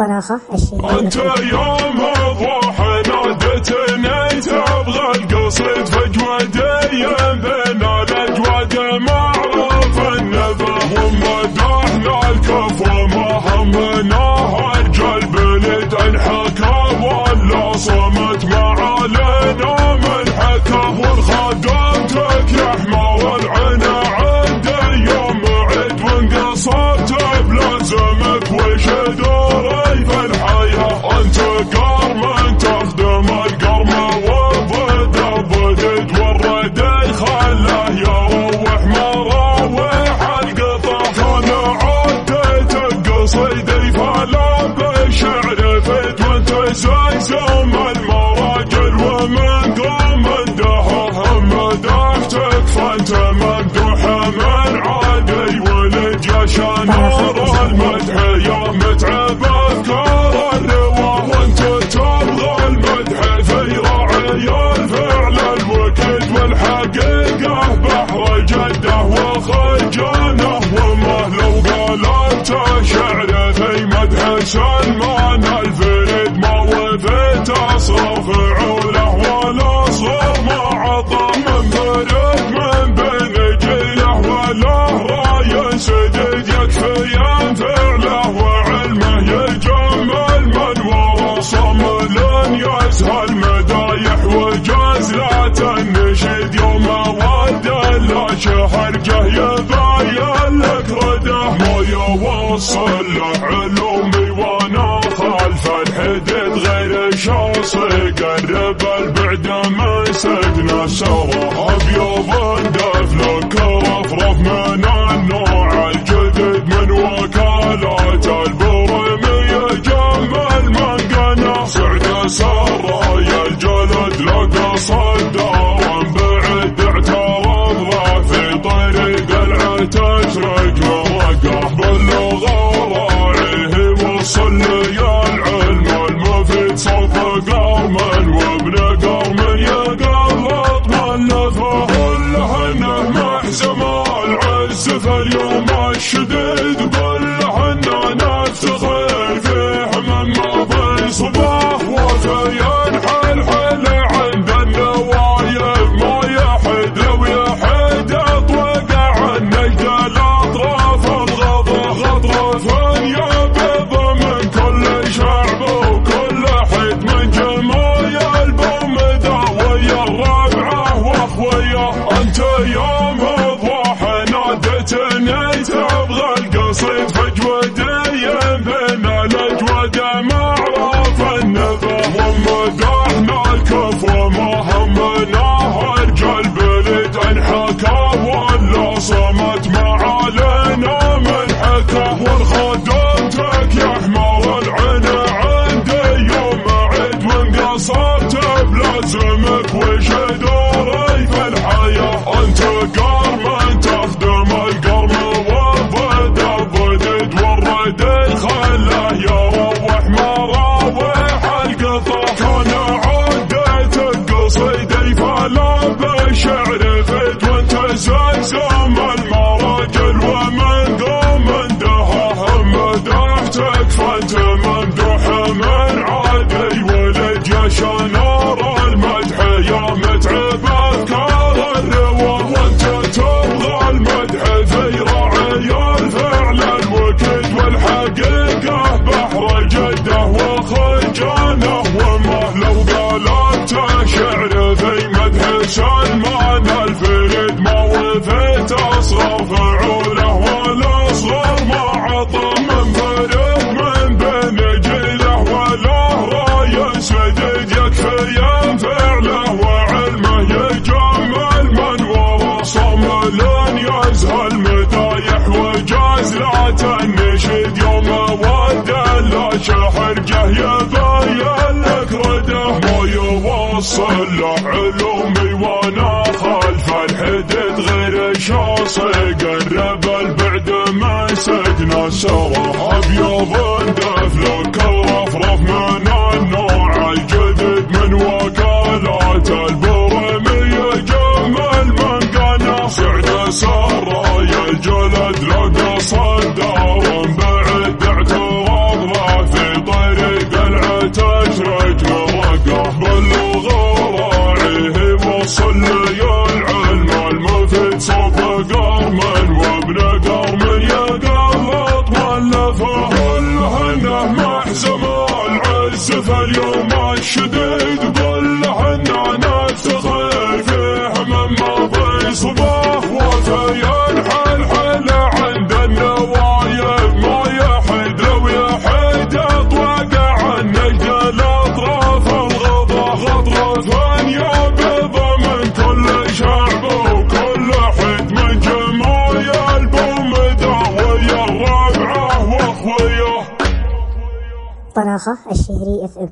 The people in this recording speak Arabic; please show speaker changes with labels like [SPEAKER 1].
[SPEAKER 1] الطلاقة
[SPEAKER 2] أنت يوم الضحى نادتنا تبغى القصيد فجوة دايم بين الاجواد معروف النبى هم دا قصيدي فلا بالشعر فد وانت زمزم المراجل ومن قام الدهر هم دفتك فانت ممدوح من عادي وللجيش نار المدح يا متعب افكار اللواء وانت تبغى المدح في راعي الفعل الوكيد والحقيقة بحر جده وخجل قد هشان معنا الفريد ما وفيت اصرف عوله ولا صوب ما عطى من فريد من بين جيله ولا رأي شديد يكفي عن فعله وعلمه يجمل من ورصه ملن يسهل مدايح وجزلات النشيد يوم ود لا شهر جه اصلع علومي وأنا خلف الحدد غير شاصي قرب البعد مسكنا سوا ابيض زمان عزف اليوم مشدد. show me صلع علومي وأنا خلف الحدد غير شاص. قرب البعد ما سجنا سوا. أبيض زغال يوم عاش ديد
[SPEAKER 1] طناخة الشهري اف ام